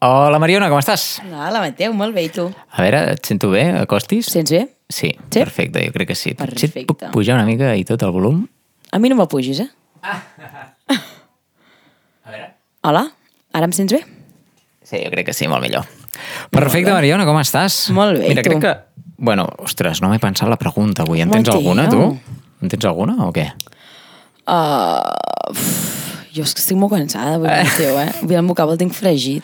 Hola, Mariona, com estàs? Hola, Mateu, molt bé, i tu? A veure, et sento bé? Acostis? Sents bé? Sí, Sí? perfecte, jo crec que sí. Potser et puc Perfecte. pujar una mica i tot el volum? A mi no m'apugis, eh? A veure. Hola, ara em sents bé? Sí, jo crec que sí, molt millor. Perfecte, Mariona, com estàs? Molt bé, Mira, tu? crec que... Bueno, ostres, no m'he pensat la pregunta avui. En tens Mateu. alguna, tu? En tens alguna o què? Uh, uf, jo és que estic molt cansada avui, Mateu, eh? Avui el meu cap el tinc fregit.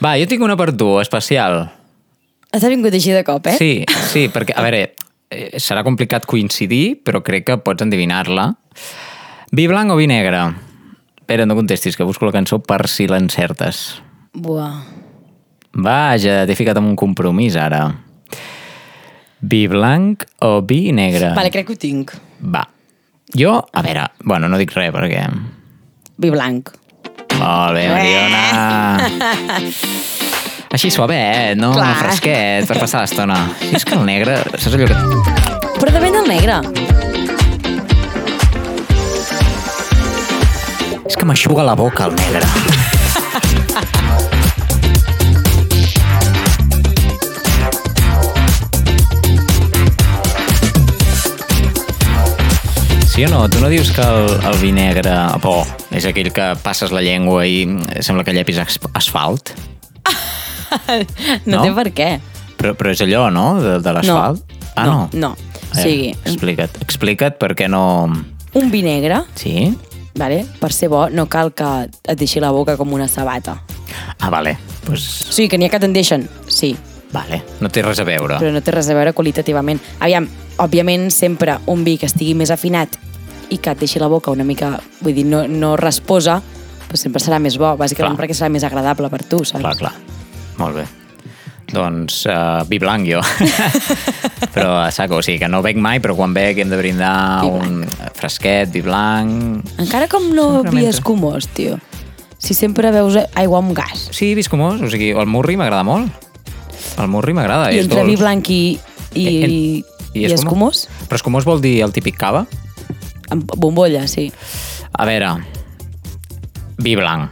Va, jo tinc una per tu, especial. T'ha vingut així de cop, eh? Sí, sí, perquè, a veure, eh, serà complicat coincidir, però crec que pots endevinar-la. Vi blanc o vi negre? Espera, no contestis, que busco la cançó per si l'encertes. Buah. Vaja, t'he ficat en un compromís, ara. Vi blanc o vi negre? Vale, crec que ho tinc. Va. Jo, a veure, bueno, no dic res perquè... Vi blanc. Molt bé, Mariona. Així suavet, no? Clar. Fresquet, per passar l'estona. Sí, és que el negre, saps allò que... Però depèn del negre. És que m'aixuga la boca, el negre. Sí o no? Tu no dius que el, el vi negre, bo, és aquell que passes la llengua i sembla que llepis as- asfalt? No, No? té per què. Però, però és allò, no?, de, de l'asfalt? Ah, no? No. O Eh, sigui, explica't, explica't per què no... un vi negre, Sí? vale? per ser bo, no cal que et deixi la boca com una sabata. Ah, vale. Pues, O sigui, que n'hi ha que te'n deixen, sí, vale. No té res a veure. però no té res a veure qualitativament. Aviam, òbviament, sempre un vi que estigui més afinat i que et deixi la boca una mica, vull dir, no, no resposa, doncs sempre serà més bo, bàsicament Clar. perquè serà més agradable per tu, saps? Clar, clar. Molt bé. Doncs uh, vi blanc, jo. però a saco, o sigui, que no bec mai, però quan bec hem de brindar un fresquet, vi blanc... Encara com no vi escumós, tio. Si sempre veus aigua amb gas. Sí, vi escumós, o sigui, el murri m'agrada molt. El murri m'agrada, I és entre dolç. vi blanc i, i, En- i, escumós, Però escumós vol dir el típic cava? amb bombolla, sí. A veure, vi blanc,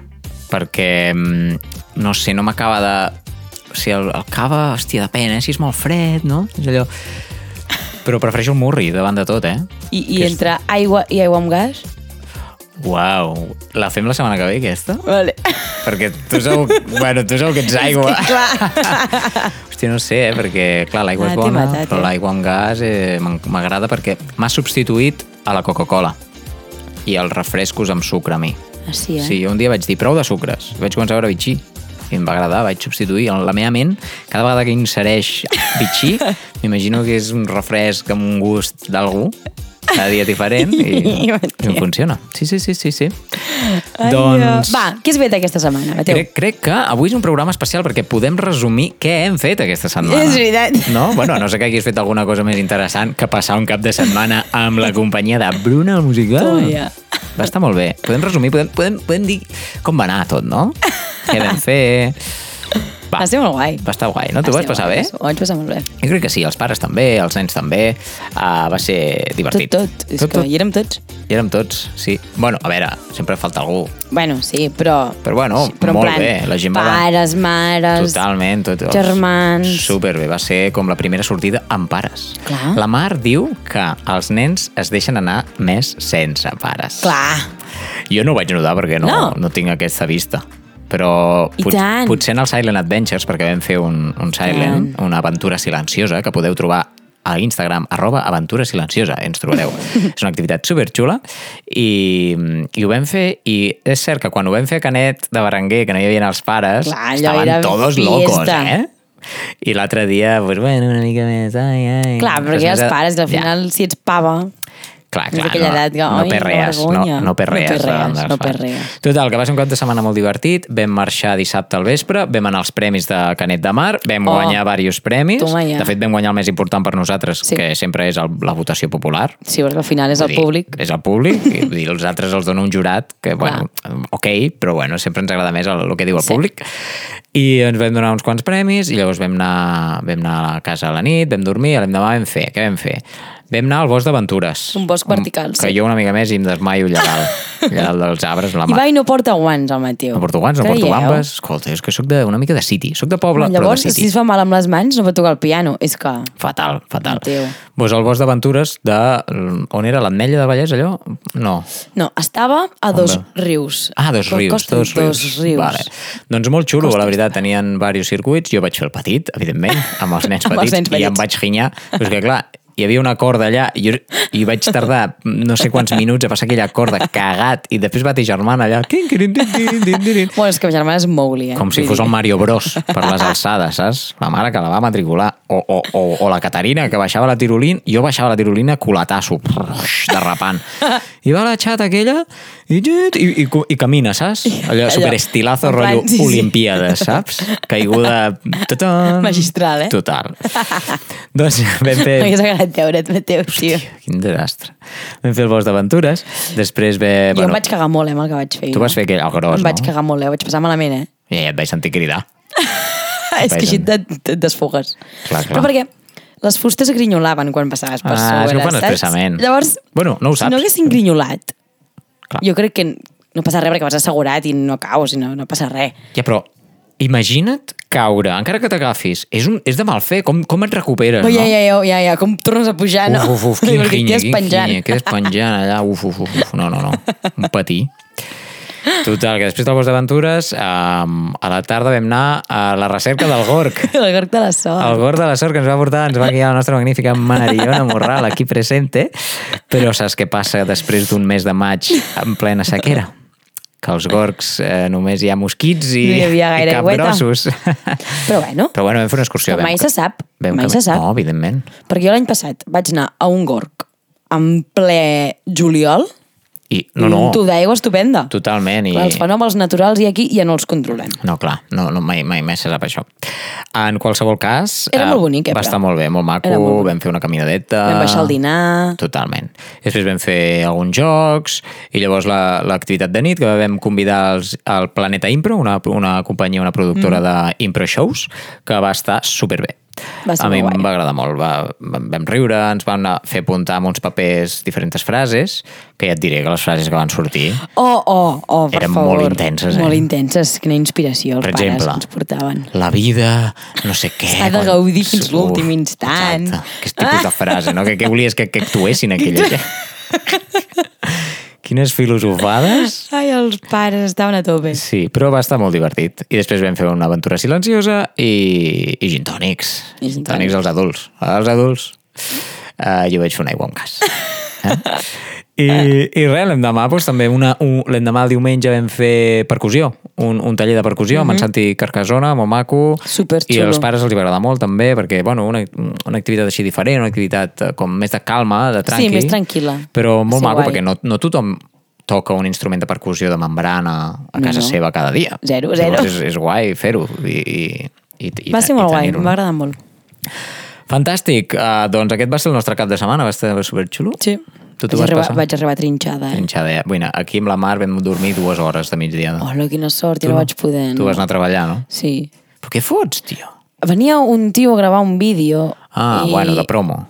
perquè, mm, no sé, no m'acaba de... O sigui, el, el cava, hòstia, depèn, eh? Si és molt fred, no? És allò... Però prefereixo el murri davant de tot, eh? I, i és- entre aigua i aigua amb gas? Uau, la fem la setmana que ve, aquesta? Vale. Perquè tu sou... bueno, tu sou que ets aigua. Clar. Hòstia, no sé, eh? perquè, clar, l'aigua Ah, és bona, matat, però eh? l'aigua amb gas eh, m'agrada perquè m'ha substituït a la Coca-Cola i els refrescos amb sucre a mi. Ah, sí, eh? Sí, un dia vaig dir prou de sucres. Vaig començar a veure bitxí i em va agradar, vaig substituir. En la meva ment, cada vegada que insereix bitxí, m'imagino que és un refresc amb un gust d'algú, cada dia diferent, i, i funciona. Sí, sí, sí, sí. sí. Ai, doncs... Va, què has fet aquesta setmana, Mateu? Crec, crec que avui és un programa especial perquè podem resumir què hem fet aquesta setmana. És veritat. No? Bueno, no sé que hagis fet alguna cosa més interessant que passar un cap de setmana amb la companyia de Bruna Musical. Toma ja. Va estar molt bé. Podem resumir, podem, podem, podem dir com va anar tot, no? Què vam fer... Va, Va ser molt guai. va estar guai, no? Va vas passar guai, bé? Ho vaig passar molt bé. Jo crec que sí, els pares també, els nens també. Uh, va ser Tot, divertit. tot. És que hi érem tots. Hi érem tots, sí. Bueno, a veure, sempre falta algú. Bueno, sí, però... Però bueno, però en molt plan, bé. La gent va... Pares, mares... Totalment. Tot, germans. Superbé, va ser com la primera sortida amb pares. Clar. La Mar diu que els nens es deixen anar més sense pares. Clar. Jo no ho vaig notar perquè no, no. No. tinc aquesta vista. Però tant. potser en el Silent Adventures, perquè vam fer un, un Silent, una aventura silenciosa, que podeu trobar a Instagram, arroba aventura silenciosa, ens trobareu. és una activitat superxula i, i ho vam fer i és cert que quan ho vam fer a Canet de Berenguer, que no hi havia els pares, Clar, estaven fiesta. locos, eh? I l'altre dia, pues, bueno, una mica més, ai, ai. Clar, perquè els pares, al Ja. final, si ets pava... Clar, clar, no, edat que, no ai, perrees, no, no perrees. No perrees, davant dels no pares. perrees. Total, que va ser un cap de setmana molt divertit, vam marxar dissabte al vespre, vam anar als premis de Canet de Mar, vam Oh, guanyar diversos premis, toma ja. de fet vam guanyar el més important per nosaltres, Sí. que sempre és el, la votació popular. Sí, perquè al final és el dir, públic. És el públic, i dir, els altres els dona un jurat, que, bueno, ok, però bueno, sempre ens agrada més el, el que diu el Sí. públic. I ens vam donar uns quants premis, i llavors vam anar, vam anar a casa a la nit, vam dormir, a l'endemà vam fer, què vam fer? Vam anar al bosc d'Aventures. Un bosc vertical, Que sí. jo una mica més i em desmaio allà dalt. allà dalt dels arbres, la I mà. va i no porta guants, el Mateu. No porto guants, no porto Creieu? bambes. Escolta, és que sóc de, una mica de city. Sóc de poble, però de Llavors, city. si es fa mal amb les mans, no pot tocar el piano. És que... Fatal, fatal. Mateu. Pues el bosc d'Aventures de... On era? L'Ametlla del Vallès, allò? No. No, estava a dos va? rius. Ah, dos rius, Costa dos rius. Dos rius. Vale. Doncs molt xulo, la veritat. Tenien diversos circuits. Jo vaig fer el petit, evidentment, amb els nens Amb els petits, nens i em petits. vaig ginyar. Però és que, clar, hi havia una corda allà i, jo, i vaig tardar no sé quants minuts a passar aquella corda cagat i després va ter germana allà quin, quin, quin, quin, quin, quin, Bueno, és que ma germana és Mowgli, eh? com si fos dir el Mario Bros per les alçades, saps? La mare que la va matricular. O, o, o, o la Caterina, que baixava la tirolina, jo baixava la tirolina culatasso, derrapant. I va la xata aquella i, i, i, i, camina, saps? Allò, Allò, superestilazo, plan, rotllo sí, sí. Olimpiades, saps? Caiguda... Ta-tan. Magistral, eh? Total. doncs vam fer... M'hagués agradat veure't, Mateu, tio. Quin desastre. Vam fer el bosc d'aventures, després ve... Jo em vaig cagar molt, eh, amb el que vaig fer. Tu vas fer aquell el gros, Em vaig no? cagar molt, eh? Ho vaig passar malament, eh? I et vaig sentir cridar. és que així et, et desfogues. Clar, clar. Però perquè les fustes grinyolaven quan passaves per Ah, sobre, és que ho fan saps? expressament. Llavors, Bueno, no ho si no saps. haguessin grinyolat, Clar. jo crec que no passa res perquè vas assegurat i no caus i no, no passa res. Ja, però imagina't caure, encara que t'agafis. És, un, és de mal fer, com, com et recuperes, Però no? ja, ja, ja, ja, ja, com tornes a pujar, no? Uf, uf, uf, quin quedes quin ginyi, quedes penjant allà, uf, uf, uf, no, no, no, un patí. Total, que després del bosc d'aventures, um, a la tarda vam anar a la recerca del Gorg. El gorg de la sort. El Gorg de la Sort que ens va portar, ens va guiar la nostra magnífica Mariona Morral, aquí presente. Però saps què passa després d'un mes de maig en plena sequera? Que als gorgs eh, només hi ha mosquits i, No hi havia i gaire capgrossos. Però bueno, Però bueno, vam fer una excursió. vam mai se sap, vam mai cam- se sap. No, evidentment. Perquè jo l'any passat vaig anar a un gorg en ple juliol, I, no, no, un tu d'aigua estupenda. totalment. I... Clar, els fenòmens naturals i aquí ja no els controlem. No, clar, no, no mai, mai, mai se sap això. En qualsevol cas... Era eh, molt bonic, eh, Va però. estar molt bé, molt maco, Era molt bonic. vam fer una caminadeta... Vam baixar el dinar... Totalment. Després vam fer alguns jocs i llavors la- l'activitat de nit que vam convidar els, al Planeta Impro, una, una companyia, una productora mm. d'impro shows, que va estar superbé. Va ser a mi em va agradar molt. Va, vam riure, ens van fer apuntar amb uns papers diferents frases, que ja et diré que les frases que van sortir Oh, oh, oh, per Eren favor. molt intenses, eh? Molt intenses, quina inspiració els Per pares exemple. ens portaven. la vida, no sé què... S'ha de quan- gaudir fins Uf, l'últim instant. Exacte, aquest tipus de frase, no? Que què volies que, que actuessin aquella gent? Quines filosofades. Ai, els pares estaven a tope. Sí, però va estar molt divertit. I després vam fer una aventura silenciosa i, i gin tònics. I gin tònics als adults. Als adults. Uh, jo vaig fer una aigua amb gas. Eh? I, I res, l'endemà doncs, també una, un, l'endemà el diumenge vam fer percussió, un, un taller de percussió amb en Santi Carcasona, molt maco. I Superxulo. als pares els hi va agradar molt també, perquè, bueno, una, una activitat així diferent, una activitat eh, com més de calma, de tranqui. Sí, més tranquil·la. Però molt Sí, maco, guai. perquè no, no tothom toca un instrument de percussió de membrana a casa no. seva cada dia. Zero, zero. Llavors és, és guai fer-ho. I, i, i, i, Va ser i molt guai, tenir-ho. em va agradar molt. Fantàstic. Uh, doncs aquest va ser el nostre cap de setmana, va estar superxulo. Sí. Tu vaig, vas arribar, vaig arribar trinxada, eh? Trinxada, eh? Bueno, aquí amb la Mar vam dormir dues hores de migdia. Hola, quina sort, Tu jo no no? vaig poder. Tu no. vas anar a treballar, no? Sí. Però què fots, tio? Venia un tio a gravar un vídeo. Ah, i... bueno, de promo.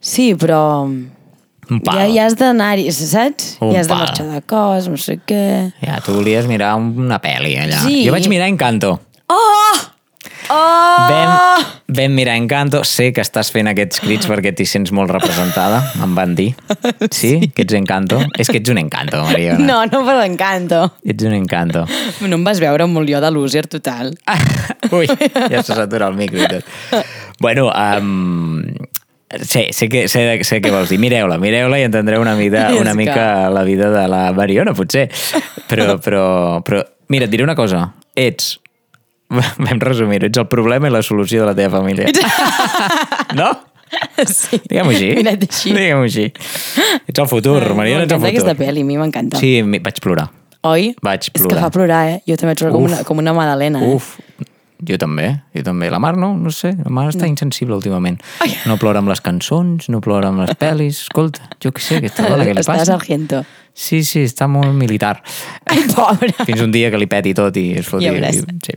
Sí, però... Un pal. Ja, ja has d'anar-hi, saps? Un ja has de pal. marxar de cos, no sé què... Ja, tu volies mirar una pel·li allà. Sí. Jo vaig mirar Encanto. Oh! Oh! Vam, vam mirar Encanto. Sé que estàs fent aquests crits perquè t'hi sents molt representada, em van dir. Sí? Que ets Encanto? És que ets un Encanto, Mariona. No, no per l'encanto. Ets un Encanto. No em vas veure molt jo de loser total. Ah, ui, ja se s'atura el micro i tot. Bueno, um, sé, sé, que, sé, sé què vols dir. Mireu-la, mireu-la i entendreu una, mida, una mica la vida de la Mariona, potser. Però, però, però, mira, et diré una cosa. Ets, vam resumir-ho, ets el problema i la solució de la teva família. no? Sí. Diguem-ho així. Mira't així. Diguem-ho així. Ets el futur, Mariona, ets el M'encanta futur. aquesta pel·li, a mi m'encanta. Sí, vaig plorar. Oi? Vaig És que plorar. fa plorar, eh? Jo també vaig plorar com una, com una madalena. Eh? Uf, jo també, jo també. La Mar no, no sé, la Mar està insensible últimament. No plora amb les cançons, no plora amb les pel·lis. Escolta, jo què sé, aquesta dona, què li Estàs passa? sargento. Sí, sí, està molt militar. Ai, pobre. Fins un dia que li peti tot i es foti. Ja veuràs. Sí.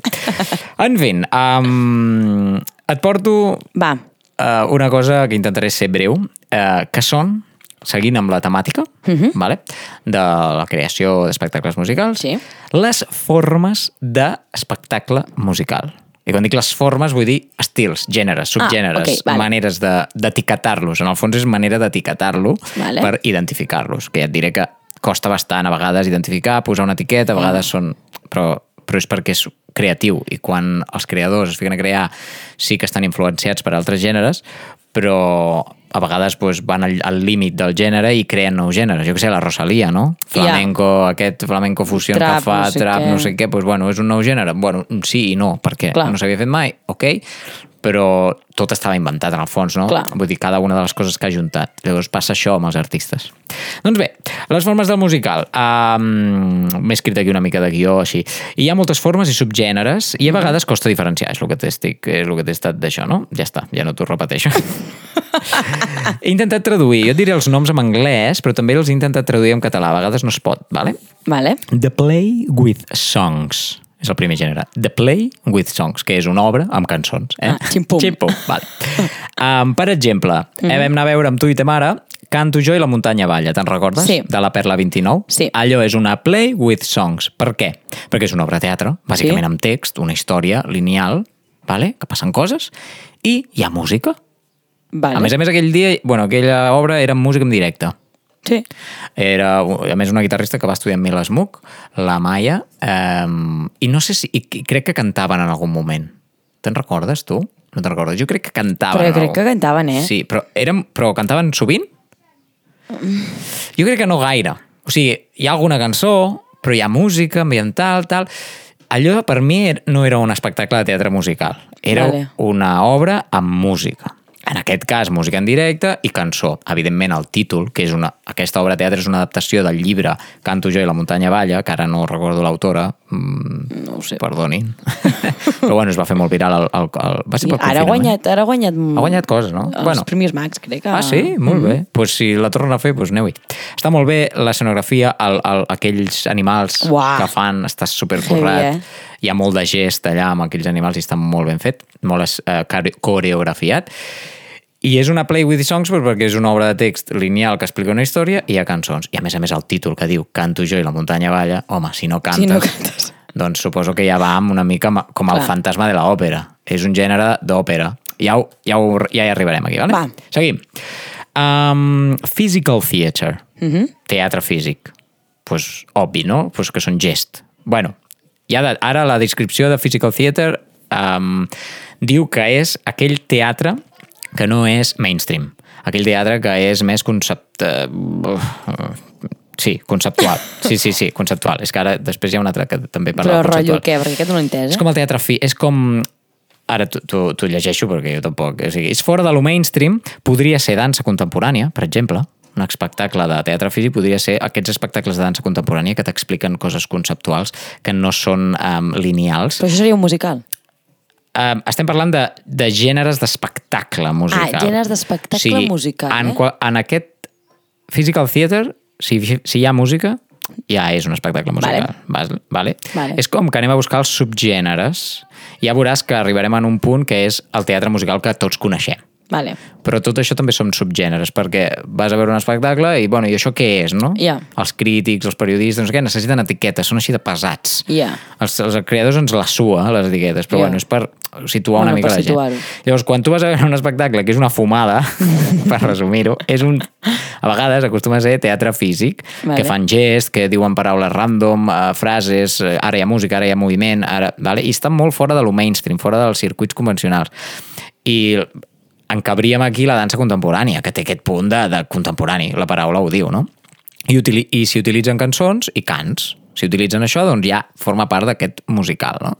En fi, um, et porto Va, uh, una cosa que intentaré ser breu, uh, que són, seguint amb la temàtica, uh -huh. vale? de la creació d'espectacles musicals, Sí. les formes d'espectacle musical. I quan dic les formes vull dir estils, gèneres, subgèneres, ok, vale. maneres de- d'etiquetar-los. En el fons és manera d'etiquetar-lo Vale. per identificar-los, que ja et diré que costa bastant a vegades identificar, posar una etiqueta, a vegades són... Però, però és perquè és creatiu i quan els creadors es fiquen a crear sí que estan influenciats per altres gèneres, però a vegades doncs, van al, al límit del gènere i creen nous gèneres. Jo que sé, la Rosalia, no? Flamenco, aquest flamenco fusió Trap, que fa, no sé trap, què. no sé què, doncs, bueno, és un nou gènere? Bueno, sí i no, perquè Clar. no s'havia fet mai, ok, però tot estava inventat en el fons, no? Clar. Vull dir, cada una de les coses que ha juntat. Llavors passa això amb els artistes. Doncs bé, les formes del musical. Um, M'he escrit aquí una mica de guió, així. I hi ha moltes formes i subgèneres, i a vegades costa diferenciar, és el que t'estic, és el que t'he estat d'això, no? Ja està, ja no t'ho repeteixo. he intentat traduir, jo diré els noms en anglès, però també els he intentat traduir en català, a vegades no es pot, vale? Vale. The Play with Songs. És el primer gènere. The Play with Songs, que és una obra amb cançons. Eh? Ah, ximpum. Ximpum, vale. Um, per exemple, mm -hmm. vam anar a veure amb tu i ta mare Canto jo i la muntanya balla, te'n recordes? Sí. De la Perla 29? Sí. Allò és una Play with Songs. Per què? Perquè és una obra de teatre, bàsicament Sí. amb text, una història lineal, vale? que passen coses, i hi ha música. Vale. A més a més, aquell dia, bueno, aquella obra era música en directe. Sí. Era, a més, una guitarrista que va estudiar amb Mila Smook, la Maia, eh, i no sé si... I, crec que cantaven en algun moment. Te'n recordes, tu? No te'n recordes? Jo crec que cantaven. Però crec algun- que cantaven, eh? Sí, però, eren, però cantaven sovint? Jo crec que no gaire. O sigui, hi ha alguna cançó, però hi ha música ambiental, tal... Allò, per mi, er- no era un espectacle de teatre musical. Era Vale. una obra amb música. En aquest cas, música en directe i cançó. Evidentment, el títol, que és una... Aquesta obra de teatre és una adaptació del llibre Canto jo i la muntanya balla, que ara no recordo l'autora, mm, No ho sé. perdonin. Però bueno, es va fer molt viral. El, el, el, va ser I pel ara ha guanyat, ara ha guanyat... Ha guanyat coses, no? Els Bueno. Premiers Max, crec que... Ah, sí? Molt bé. Doncs pues si la tornen a fer, doncs aneu-hi. Està molt bé l'escenografia, el, el, aquells animals Uah. que fan, està supercorrat. Heavy, eh? Hi ha molt de gest allà amb aquells animals i està molt ben fet, molt eh, coreografiat. I és una Play with Songs pues, perquè és una obra de text lineal que explica una història i hi ha cançons. I a més a més el títol que diu Canto jo i la muntanya balla, home, si no cantes, Si no cantes. doncs suposo que ja va amb una mica com el Clar. fantasma de l'òpera. És un gènere d'òpera. Ja, ho, ja, ho, ja hi arribarem aquí, vale? Va. Seguim. Um, physical theatre. Mhm. -hmm. Teatre físic. Pues, obvi, no? Pues que són gest. Bueno, ja de, ara la descripció de physical theatre um, diu que és aquell teatre que no és mainstream. Aquell teatre que és més concepte... Sí, conceptual. Sí, sí, sí, conceptual. És que ara després hi ha un altre que també parla Però de rotllo què? Perquè aquest no entès, És eh? com el teatre fi... És com... Ara t'ho llegeixo perquè jo tampoc... O sigui, és fora de lo mainstream, podria ser dansa contemporània, per exemple, un espectacle de teatre físic podria ser aquests espectacles de dansa contemporània que t'expliquen coses conceptuals que no són um, lineals. Però això seria un musical. Um, estem parlant de, de gèneres d'espectacle musical. Ah, gèneres d'espectacle musical, En, eh? en aquest physical theatre, si, si hi ha música, ja és un espectacle musical. Vale. Vale? Vale. És com que anem a buscar els subgèneres. Ja veuràs que arribarem en un punt que és el teatre musical que tots coneixem. Vale. Però tot això també són subgèneres, perquè vas a veure un espectacle i, bueno, i això què és, no? Ja. Els crítics, els periodistes, no sé què, necessiten etiquetes, són així de pesats. Ja. Els, els creadors ens la sua, les etiquetes, però Ja. bueno, és per situar una Bueno, mica la gent. Llavors, quan tu vas a veure un espectacle que és una fumada, per resumir-ho, és un... A vegades acostuma a ser teatre físic, Vale. que fan gest, que diuen paraules random, eh, frases, eh, ara hi ha música, ara hi ha moviment, ara, vale? i estan molt fora de lo mainstream, fora dels circuits convencionals. I encabríem aquí la dansa contemporània, que té aquest punt de, de contemporani, la paraula ho diu, no? I, utili I s'hi utilitzen cançons i cants. Si utilitzen això, doncs ja forma part d'aquest musical, no?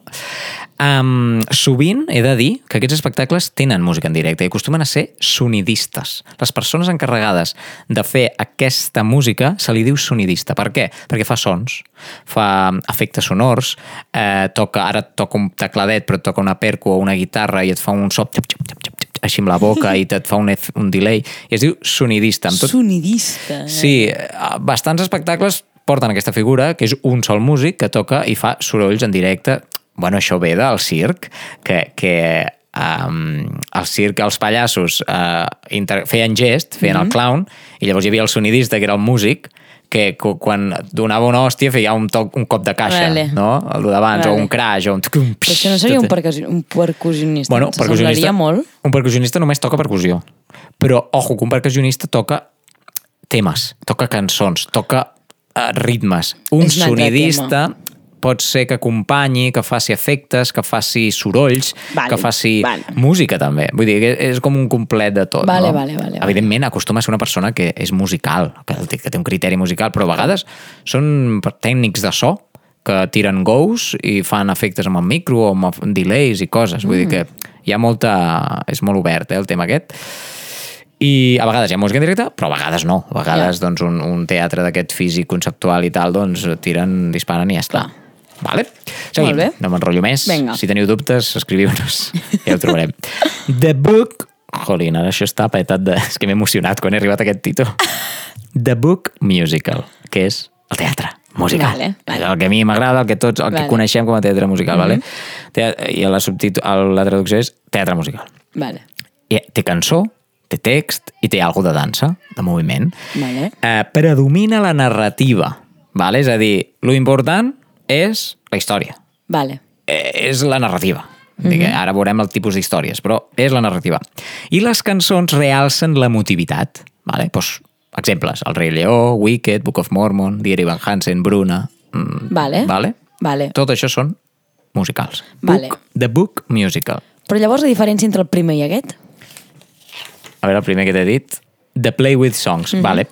Um, sovint he de dir que aquests espectacles tenen música en directe i acostumen a ser sonidistes. Les persones encarregades de fer aquesta música se li diu sonidista. Per què? Perquè fa sons, fa efectes sonors, eh, toca, ara toca un tecladet però toca una perco o una guitarra i et fa un so xup, xup, xup, xup, així amb la boca i et fa un, un delay i es diu sonidista. Amb tot, Sonidista. eh? Sí, eh, bastants espectacles porten aquesta figura, que és un sol músic que toca i fa sorolls en directe. Bueno, això ve del circ, que, que um, el circ, els pallassos uh, inter feien gest, feien mm -hmm. el clown, i llavors hi havia el sonidista, que era el músic, que quan donava una hòstia feia un, toc, un cop de caixa, Vale. no? El d'abans, Vale. o un crash, o un... Però això no seria un, percussi un percussionista. Bueno, percussionista, molt. un percussionista només toca percussió. Però, ojo, que un percussionista toca temes, toca cançons, toca ritmes. Un sonidista pot ser que acompanyi, que faci efectes, que faci sorolls, Vale, que faci vale. música també. Vull dir, que és com un complet de tot. Vale, no? vale, vale, vale. Evidentment, acostuma a ser una persona que és musical, que, que té un criteri musical, però a vegades són tècnics de so que tiren gous i fan efectes amb el micro o amb delays i coses. Vull dir que hi ha molta... És molt obert, eh, el tema aquest. I a vegades hi ha música en directe, però a vegades no. A vegades Ja. doncs, un, un teatre d'aquest físic conceptual i tal, doncs tiren, disparen i ja està. Clar. Vale? Seguim. No m'enrotllo més. Vinga. Si teniu dubtes, escriviu-nos. Ja ho trobarem. The Book... Jolín, ara això està petat de... És que m'he emocionat quan he arribat a aquest títol. The Book Musical, que és el teatre musical. Vale, vale. El que a mi m'agrada, el que tots, el Vale. que coneixem com a teatre musical, vale? Te- I la, subtitu... la traducció és teatre musical. Vale. I té cançó, té text i té alguna de dansa, de moviment. Vale. Eh, predomina la narrativa, vale? és a dir, lo important és la història, Vale. eh, és la narrativa. Mm -hmm. Ara veurem el tipus d'històries, però és la narrativa. I les cançons realcen l'emotivitat. Vale? Pues, exemples, El rei Lleó, Wicked, Book of Mormon, Diary Van Hansen, Bruna... Mm, Vale. Vale? Vale. Tot això són musicals. Vale. Book, the Book Musical. Però llavors la diferència entre el primer i aquest? A veure, el primer que t'he dit, The Play With Songs, mm -hmm. vale.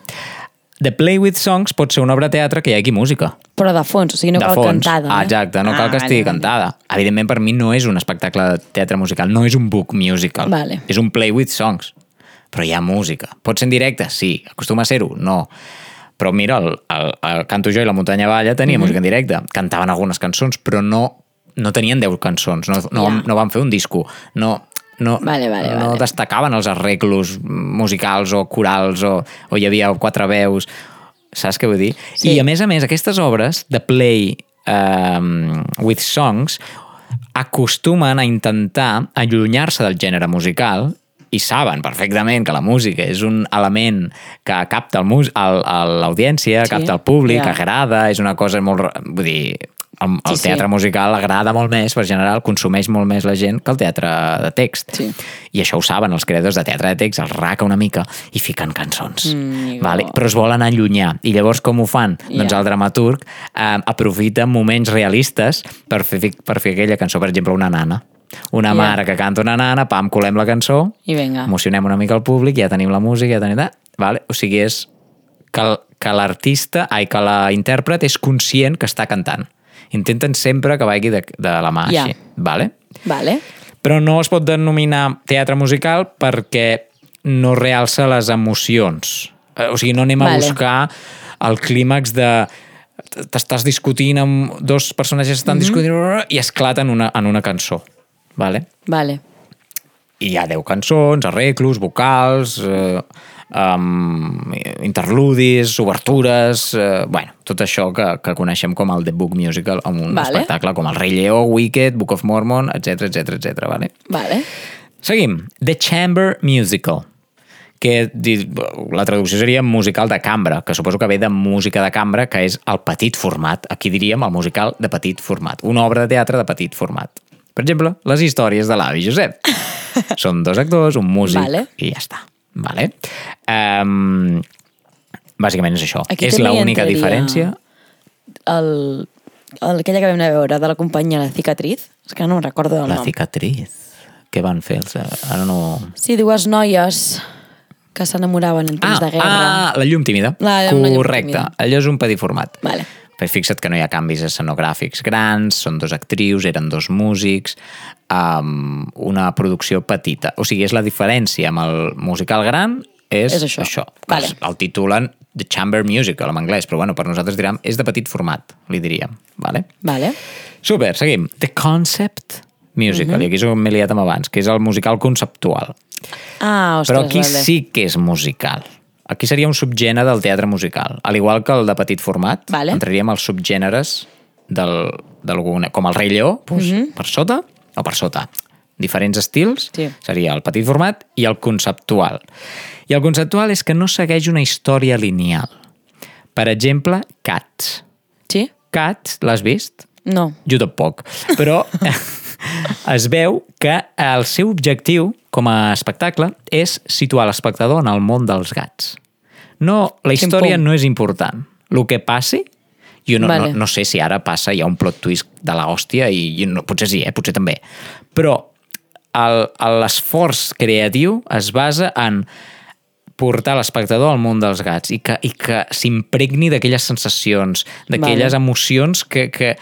The Play With Songs pot ser una obra de teatre que hi hagi música. Però de fons, o sigui, no de cal fons. cantada. Ah, exacte, no cal que vale, estigui vale. cantada. Evidentment, per mi no és un espectacle de teatre musical, no és un book musical. Vale. És un Play With Songs. Però hi ha música. Pot ser en directe? Sí. Acostuma a ser-ho? No. Però mira, el, el, el Canto jo i la muntanya balla tenia Mhm. música en directe. Cantaven algunes cançons, però no, no tenien 10 cançons. No, no, Ja. no van fer un disco. No, no, Vale, vale, no vale. destacaven els arreglos musicals o corals o, o hi havia quatre veus. Saps què vull dir? Sí. I a més a més, aquestes obres de play um, with songs acostumen a intentar allunyar-se del gènere musical i saben perfectament que la música és un element que capta l'audiència, Sí, capta el públic, que agrada, és una cosa molt... Vull dir, el, el Sí, sí. teatre musical agrada molt més, per general, consumeix molt més la gent que el teatre de text. Sí. I això ho saben els creadors de teatre de text, els raca una mica i fiquen cançons. Mm, vale? Però es volen allunyar. I llavors com ho fan? Doncs Ja. el dramaturg eh, aprofita moments realistes per fer, per fer aquella cançó, per exemple, una nana. Una Ja. mare que canta una nana, pam, colem la cançó, I vinga. emocionem una mica el públic, ja tenim la música, ja tenim... Vale? O sigui, és que l'artista, ai, que la intèrpret és conscient que està cantant. Intenten sempre que vagi de, de la mà Ja. així. Vale? Vale. Però no es pot denominar teatre musical perquè no realça les emocions. Eh, O sigui, no anem a Vale. buscar el clímax de t'estàs discutint amb dos personatges estan Mhm. discutint i esclaten una, en una cançó. Vale? Vale. I hi ha deu cançons, arreglos, vocals, eh, um, interludis, obertures... Eh, bueno, tot això que, que coneixem com el The Book Musical, amb un Vale. espectacle com el Rei Lleó, Wicked, Book of Mormon, etc etc etc. vale? Vale. Seguim. The Chamber Musical que la traducció seria musical de cambra, que suposo que ve de música de cambra, que és el petit format. Aquí diríem el musical de petit format. Una obra de teatre de petit format. Per exemple, les històries de l'avi Josep. Són dos actors, un músic Vale. i ja està. Vale? Um, bàsicament és això. Aquí és l'única diferència. El, el, aquella que vam anar a veure de la companyia La Cicatriz, és que no me'n recordo del La nom. cicatriz. Què van fer? Els, ara no... Sí, dues noies que s'enamoraven en temps Ah, de guerra. ah, la llum tímida. La- una llum Correcte. tímida. Allò és un petit format. Vale. Fixa't que no hi ha canvis escenogràfics grans, són dos actrius, eren dos músics, um, una producció petita. O sigui, és la diferència amb el musical gran és, És això. això que Vale. el titulen The Chamber Musical en anglès, però bueno, per nosaltres direm és de petit format, li diríem. Vale? Vale. Super, seguim. The Concept Musical, Mhm. i aquí és on m'he liat amb abans, que és el musical conceptual. Ah, ostres, Però aquí vale. sí que és musical. Aquí seria un subgènere del teatre musical. Al igual que el de petit format, Vale. entraríem als subgèneres del. Com el rei Lleó, doncs, Mhm. per sota o per sota. diferents estils, Sí. seria el petit format i el conceptual. I el conceptual és que no segueix una història lineal. Per exemple, Cats. Sí? Cats, l'has vist? No. Jo tampoc. Però es veu que el seu objectiu com a espectacle és situar l'espectador en el món dels gats. No, la història no és important. El que passi, jo no, Vale. no, no sé si ara passa, hi ha un plot twist de la hòstia i, i no, potser sí, eh? potser també. Però l'esforç creatiu es basa en portar l'espectador al món dels gats i que, i que s'impregni d'aquelles sensacions, d'aquelles Vale. emocions que, que,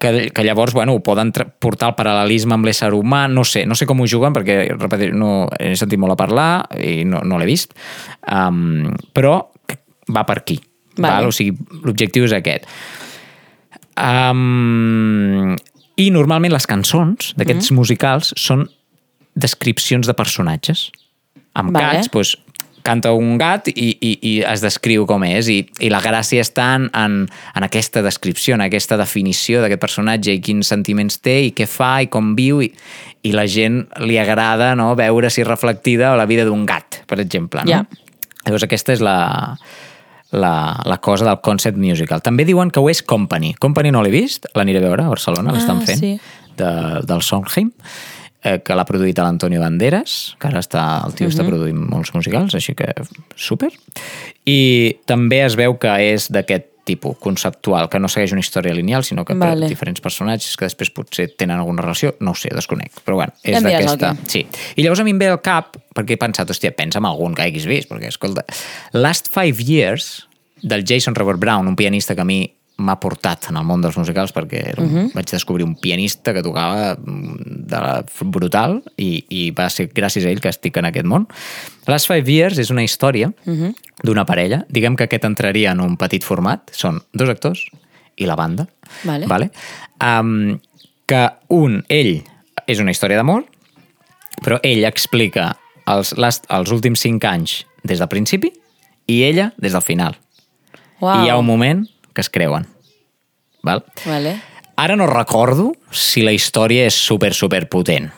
que, que llavors bueno, ho poden portar al paral·lelisme amb l'ésser humà, no sé, no sé com ho juguen perquè, repetir, no he sentit molt a parlar i no, no l'he vist, um, però va per aquí. Vale. Val? O sigui, l'objectiu és aquest. Um, I normalment les cançons d'aquests musicals són descripcions de personatges. Amb Vale. gats, doncs, canta un gat i, i, i es descriu com és i, i la gràcia està en, en, en aquesta descripció, en aquesta definició d'aquest personatge i quins sentiments té i què fa i com viu i, i la gent li agrada no, veure si reflectida la vida d'un gat, per exemple. No? Ja. Llavors aquesta és la, la, la cosa del concept musical. També diuen que ho és Company. Company no l'he vist, l'aniré a veure a Barcelona, l'estan Ah, fent, sí. de, del Sondheim, eh, que l'ha produït l'Antonio Banderas, que ara està, el tio Mhm. està produint molts musicals, així que super. I també es veu que és d'aquest tipus conceptual, que no segueix una història lineal, sinó que Vale. diferents personatges que després potser tenen alguna relació, no ho sé, desconec, però bueno, és Ja d'aquesta... Sí. I llavors a mi em ve al cap, perquè he pensat, hòstia, pensa en algun que haguis vist, perquè, escolta, Last Five Years, del Jason Robert Brown, un pianista que a mi m'ha portat en el món dels musicals perquè era un, uh -huh. vaig descobrir un pianista que tocava mm, de la, brutal i, i va ser gràcies a ell que estic en aquest món. Last Five Years és una història uh -huh. d'una parella. Diguem que aquest entraria en un petit format. Són dos actors i la banda. Vale. Vale? Um, que un, ell, és una història d'amor, però ell explica els, les, els últims cinc anys des del principi i ella des del final. Uau. I hi ha un moment que es creuen. Val? Vale. Ara no recordo si la història és super, super potent,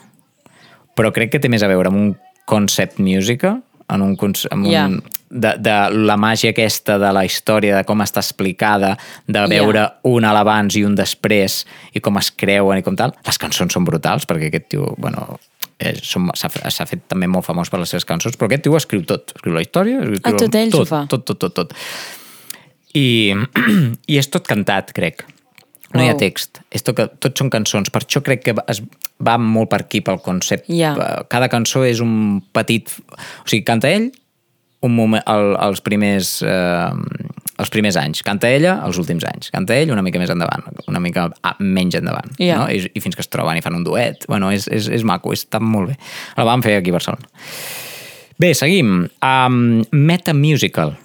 però crec que té més a veure amb un concept musical, en un, amb Ja. un, de, de la màgia aquesta de la història, de com està explicada, de veure un a l'abans i un després, i com es creuen i com tal. Les cançons són brutals, perquè aquest tio, bueno, eh, s'ha fe- s'ha fet també molt famós per les seves cançons, però aquest tio escriu tot. Escriu la història, escriu Ah, tot ell tot, tot, tot, tot, tot. I, I és tot cantat, crec. No hi ha text. És tot, tot són cançons. Per això crec que es va molt per aquí, pel concepte. Ja. Cada cançó és un petit... O sigui, canta ell un moment, el, els, primers, eh, els primers anys. Canta ella els últims anys. Canta ell una mica més endavant, una mica ah, menys endavant. Ja. No? I, I fins que es troben i fan un duet. Bueno, és, és, és maco, està molt bé. La vam fer aquí a Barcelona. Bé, seguim. Um, Meta Musical.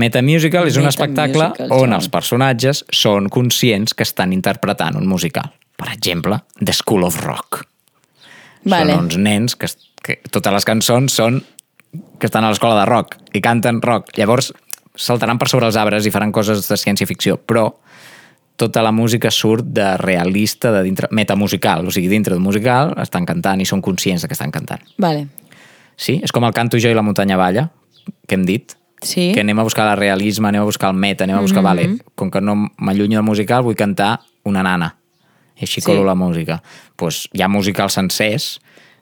Meta Musical és un espectacle on els personatges són conscients que estan interpretant un musical. Per exemple, The School of Rock. Vale. Són uns nens que, que totes les cançons són que estan a l'escola de rock i canten rock. Llavors saltaran per sobre els arbres i faran coses de ciència-ficció, però tota la música surt de realista, de dintre, metamusical, o sigui, dintre d'un musical estan cantant i són conscients de que estan cantant. Vale. Sí? És com el canto jo i la muntanya balla, que hem dit, Sí. que anem a buscar el realisme, anem a buscar el meta, anem a buscar, mm -hmm. vale, com que no m'allunyo del musical, vull cantar una nana. I així Sí. colo la música. pues hi ha musicals sencers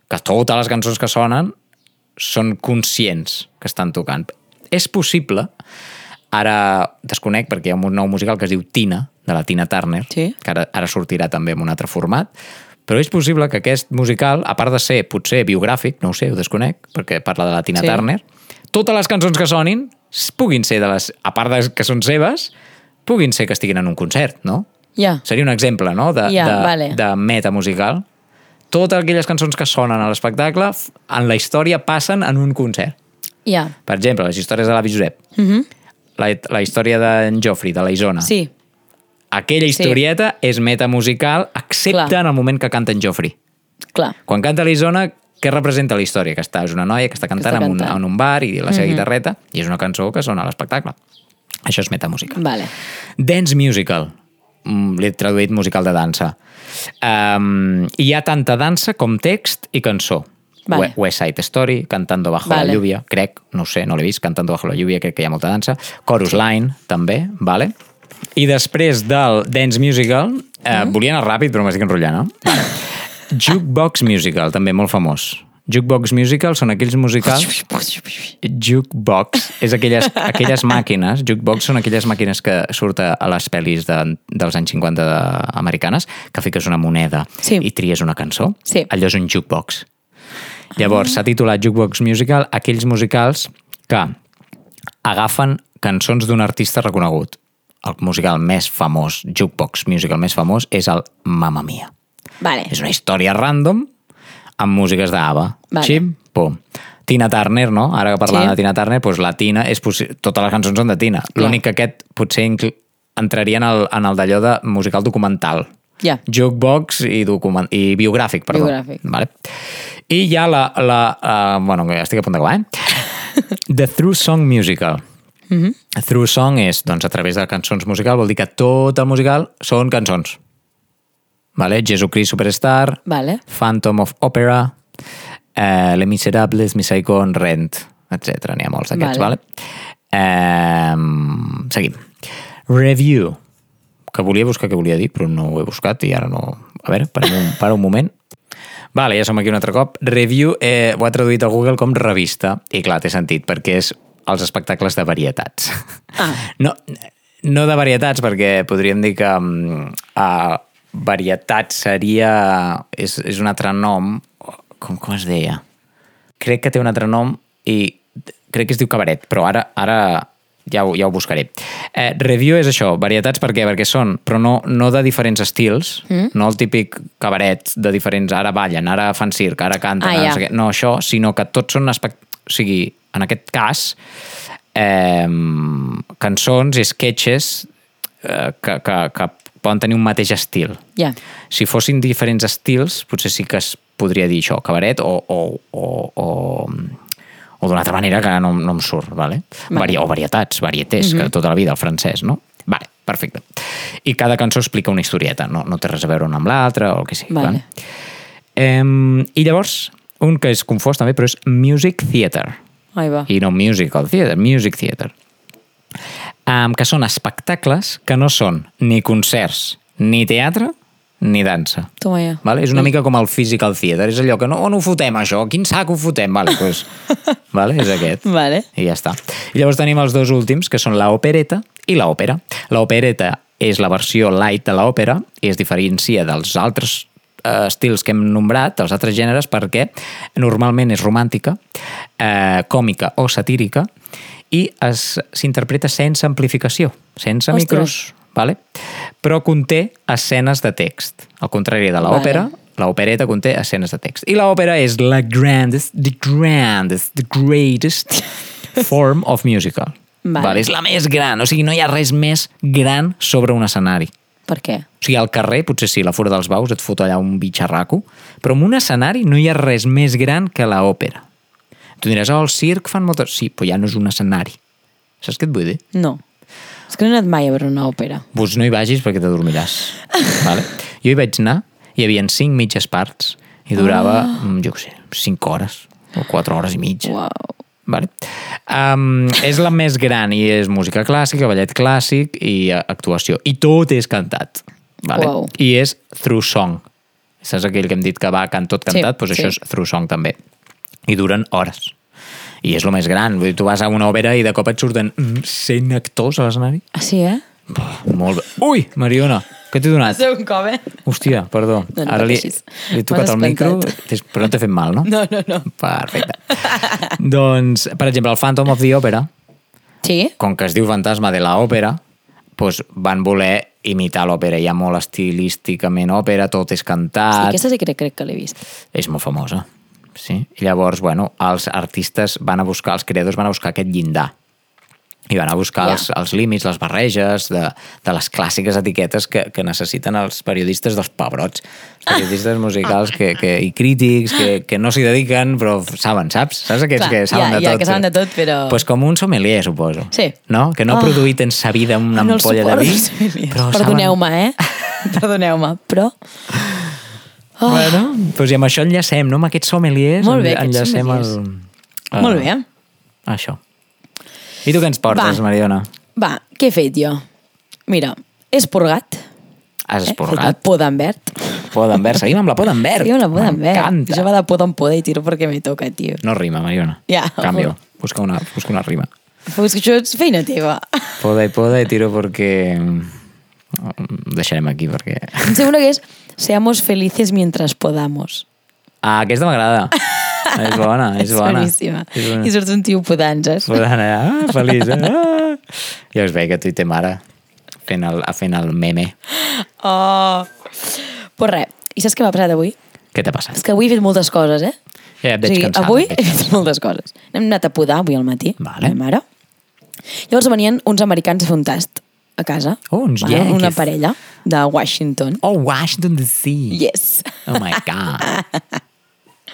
que totes les cançons que sonen són conscients que estan tocant. És possible, ara desconec perquè hi ha un nou musical que es diu Tina, de la Tina Turner, Sí. que ara, ara sortirà també en un altre format, però és possible que aquest musical, a part de ser potser biogràfic, no ho sé, ho desconec, perquè parla de la Tina Sí. Turner, totes les cançons que sonin puguin ser de les, a part de que són seves, puguin ser que estiguin en un concert, no? Ja. Seria un exemple, no?, de, Ja, de, vale. de meta musical. Totes aquelles cançons que sonen a l'espectacle, en la història passen en un concert. Ja. Per exemple, les històries de l'avi Josep, Mhm. la, la història d'en Joffrey, de la Isona. Sí. Aquella historieta és metamusical, excepte Clar. en el moment que canta en Joffrey. Clar. Quan canta l'Isona, què representa la història? Que està, és una noia que està cantant, està en, un, cantant. en un bar i la seva guitarreta, i és una cançó que sona a l'espectacle. Això és metamusical. Vale. Dance musical. Mm, L'he traduït musical de dansa. Um, hi ha tanta dansa com text i cançó. Vale. We- West Side Story, Cantando bajo Vale. la lluvia, crec, no sé, no l'he vist, Cantando bajo la lluvia, crec que hi ha molta dansa. Chorus Line, també, vale? I després del Dance Musical, eh, Mm. volia anar ràpid, però m'estic enrotllant, no? Vale. Jukebox Musical, també molt famós. Jukebox Musical són aquells musicals... Jukebox és aquelles, aquelles màquines, jukebox són aquelles màquines que surten a les pel·lis de, dels anys 50 de, americanes, que fiques una moneda Sí. i tries una cançó. Sí. Allò és un jukebox. Llavors, s'ha titulat Jukebox Musical aquells musicals que agafen cançons d'un artista reconegut. El musical més famós, Jukebox Musical més famós, és el Mamma Mia. Vale. És una història random amb músiques d'Ava. Vale. Xim, pum. Tina Turner, no? Ara que parlàvem Sí. de Tina Turner, doncs la Tina, és possi... totes les cançons són de Tina. L'únic que aquest potser incl... entraria en el, en el d'allò de musical documental. Ja. Jukebox i, document... i biogràfic, perdó. Biogràfic. Vale. I hi ha la... la uh, bueno, estic a punt d'acabar, eh? The Through Song Musical. Mm. -hmm. Through Song és, doncs, a través de cançons musical, vol dir que tot el musical són cançons. Vale? Jesucrist Superstar, Vale. Phantom of Opera, eh, Les Miserables, Miss Icon, Rent, etc. N'hi ha molts d'aquests, Vale. vale? Eh, seguim. Review, que volia buscar què volia dir, però no ho he buscat i ara no... A veure, para un, para un moment. Vale, ja som aquí un altre cop. Review eh, ho ha traduït a Google com revista, i clar, té sentit, perquè és els espectacles de varietats. Ah. No, no de varietats, perquè podríem dir que um, uh, varietat seria... És, és un altre nom. Com, com es deia? Crec que té un altre nom i crec que es diu cabaret, però ara, ara ja, ho, ja ho buscaré. Eh, review és això, varietats per què? Perquè són, però no, no de diferents estils, mm. no el típic cabaret de diferents, ara ballen, ara fan circ, ara canten, Ah, ara ja. no, sé què. no això, sinó que tots són espect... o sigui, en aquest cas eh, cançons i sketches eh, que, que, que poden tenir un mateix estil. Ja. Si fossin diferents estils, potser sí que es podria dir això, cabaret o, o, o, o, o d'una altra manera que no, no em surt, vale? Vale. Vari, o varietats, varietés, mm -hmm. que tota la vida, el francès, no? Vale, perfecte. I cada cançó explica una historieta, no, no té res a veure una amb l'altra o el que sigui. Vale. Vale? Em, I llavors, un que és confós també, però és Music Theatre Ahí va. i no musical theater, music theater. Um, que són espectacles que no són ni concerts, ni teatre, ni dansa. Toma ja. Vale? És una mica com el physical theater, és allò que no, on ho fotem això? Quin sac ho fotem? Vale, pues, vale, és aquest. Vale. I ja està. I llavors tenim els dos últims, que són la opereta i la òpera. La opereta és la versió light de l'òpera i es diferencia dels altres eh, estils que hem nombrat, dels altres gèneres, perquè normalment és romàntica, eh, còmica o satírica i s'interpreta sense amplificació, sense Ostres. micros, vale? però conté escenes de text. Al contrari de l'òpera, Vale. l'opereta conté escenes de text. I l'òpera és la grandest, the grandest, the greatest form of musical. Vale. Vale, és la més gran, o sigui, no hi ha res més gran sobre un escenari. Per què? O sigui, al carrer, potser sí, la Fura dels Baus et fot allà un bitxarraco, però en un escenari no hi ha res més gran que l'òpera. Tu diràs, oh, el circ fan moltes... Sí, però ja no és un escenari. Saps què et vull dir? No. És que no he anat mai a veure una òpera. Doncs no hi vagis perquè t'adormiràs. vale? Jo hi vaig anar, hi havia cinc mitges parts i durava, ah. jo què sé, cinc hores o quatre hores i mitja. Uau. Vale? Um, és la més gran i és música clàssica, ballet clàssic i eh, actuació. I tot és cantat. Vale? Uau. I és through song. Saps aquell que hem dit que va can tot Sí, cantat? doncs sí. això és through song també. I duren hores. I és el més gran. Vull dir, tu vas a una òpera i de cop et surten mm, 100 actors a l'escenari. Ah, sí, eh? Molt bé. Ui, Mariona, què t'he donat? un cop, eh? Hòstia, perdó. No, no Ara li, li he tocat el micro, però no t'he fet mal, no? No, no, no. Perfecte. doncs, per exemple, el Phantom of the Opera, Sí? com que es diu Fantasma de la Òpera, doncs van voler imitar l'òpera. Hi ha molt estilísticament òpera, tot és Sí, cantat, aquesta sí que crec que l'he vist. és molt famosa. Sí? I llavors, bueno, els artistes van a buscar, els creadors van a buscar aquest llindar. I van a buscar Ja. els, els límits, les barreges de, de les clàssiques etiquetes que, que necessiten els periodistes dels pebrots. Els periodistes musicals que, que, i crítics que, que no s'hi dediquen però saben, saps? Saps aquests Clar, que saben ja, de ja, tot? que saben de tot, però- Pues com un sommelier, suposo. Sí. No? Que no ha Ah. produït en sa vida una no ampolla de vi, Perdoneu-me, eh? Perdoneu-me, però... Oh. Bueno, doncs i amb això enllacem, no? Amb aquests sommeliers Molt bé, en- aquests enllacem el... sommeliers. Molt bé. Això. I tu què ens portes, Va. Mariona? Va, què he fet jo? Mira, he esporgat. Has Eh? esporgat? Fet Por d'envert. Por d'envers. Seguim amb la por d'envers. Sí, una por d'envert. M'encanta. Jo va de por d'en poder i tiro perquè me toca, tio. No rima, Mariona. Ja. Canvio. Busca una, busca una rima. Que això és feina teva. Poda i poda i tiro perquè... Deixarem aquí perquè... Em sembla que és seamos felices mientras podamos. Ah, aquesta m'agrada. És bona, és, bona. boníssima. És bona. I surt un tio podant, saps? Podant anar, ah, feliç. Eh? Ah. Ja us veig que tu i te mare fent el, fent el meme. Oh. Pues res, i saps què m'ha passat avui? Què t'ha passat? És que avui he fet moltes coses, eh? Ja et veig cansada, avui et veig he fet moltes coses. Hem anat a podar avui al matí, Vale. la mare. Llavors venien uns americans a fer un tast a casa. Oh, uns Vale? yankees. Una parella de Washington. Oh, Washington DC. Yes. Oh my God.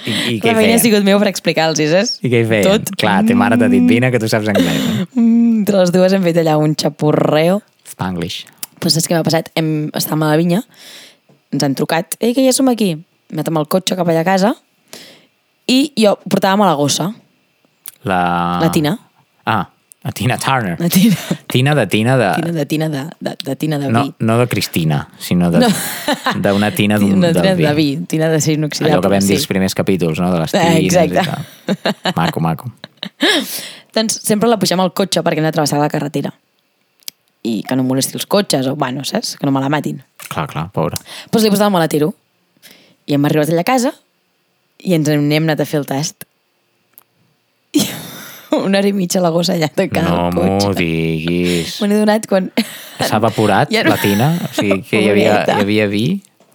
I, i què La feina ha sigut meu per explicar-los, saps? I què hi feien? Tot. Clar, te mare t'ha dit, vine que tu saps anglès. Eh? Mm, Entre les dues hem fet allà un xapurreo. Spanglish. Pues saps què m'ha passat? Hem, estàvem a la vinya, ens han trucat, ei, que ja som aquí. Hem anat amb el cotxe cap allà a casa i jo portàvem a la gossa, La... la Tina. Ah, la Tina Turner. La Tina. Tina de Tina de... Tina de Tina de, de, de Tina de vi. No, no de Cristina, sinó de- No. d'una tina d'un Tina vi. de vi, Tina de ser inoxidable. Allò que vam dir sí. els primers capítols, no? De les Eh, tines exacte. i tal. Maco, maco. Doncs sempre la pugem al cotxe perquè hem de travessar la carretera. I que no molesti els cotxes, o bueno, saps? Que no me la matin. Clar, clar, pobra. Doncs li posava el maletero. I hem arribat allà a casa i ens n'hem anat a fer el tast. Una hora i mitja la gossa allà tancada No al m'ho cotxe. diguis. Me n'he donat quan... S'ha evaporat Ja no- la tina? O sigui, que hi havia, Pobreta. hi havia vi?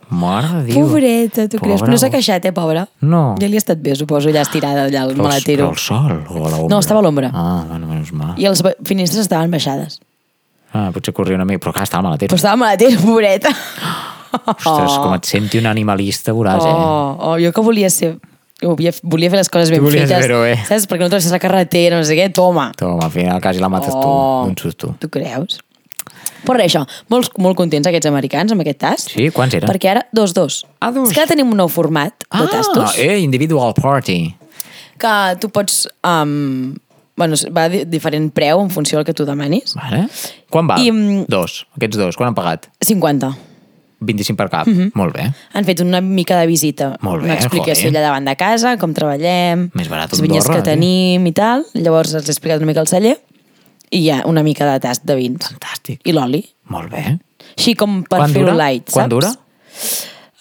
Mare de Déu. Pobreta, tu creus? Pobra No s'ha queixat, eh, pobra? No. Ja li ha estat bé, suposo, allà estirada allà al Però, al- maletero. però al sol o a l'ombra? No, estava a l'ombra. Ah, bueno, menys mal. I les finestres estaven baixades. Ah, potser corria una mica, però clar, estava al maletero. Però estava al maletero, pobreta. Ostres, com et senti un animalista, veuràs, eh? Oh, oh, jo que volia ser... Volia, volia fer les coses ben Tu volies fetes. fer-ho. Saps? Perquè no travesses la carretera, no sé què, toma. Toma, al final quasi la mates tu, d'un susto. Tu creus? Però res, això, molt, molt contents aquests americans amb aquest tast. Sí, quants eren? Perquè ara, dos, dos. Ah, dos. És que ara tenim un nou format de tastos eh, individual party. que tu pots... Um, bueno, va a di- diferent preu en funció del que tu demanis. Vale. Quan va? I, mm, Dos. Aquests dos, quan han pagat? 50. 25 per cap. Mhm. Molt bé. Han fet una mica de visita. Molt bé, Una explicació joder. allà davant de casa, com treballem, Més barat les vinyes que tio. tenim i tal. Llavors els he explicat una mica el celler i ja una mica de tast de vins. Fantàstic. I l'oli. Molt bé. Així com per Quan fer-ho dura? light, saps? Quan dura?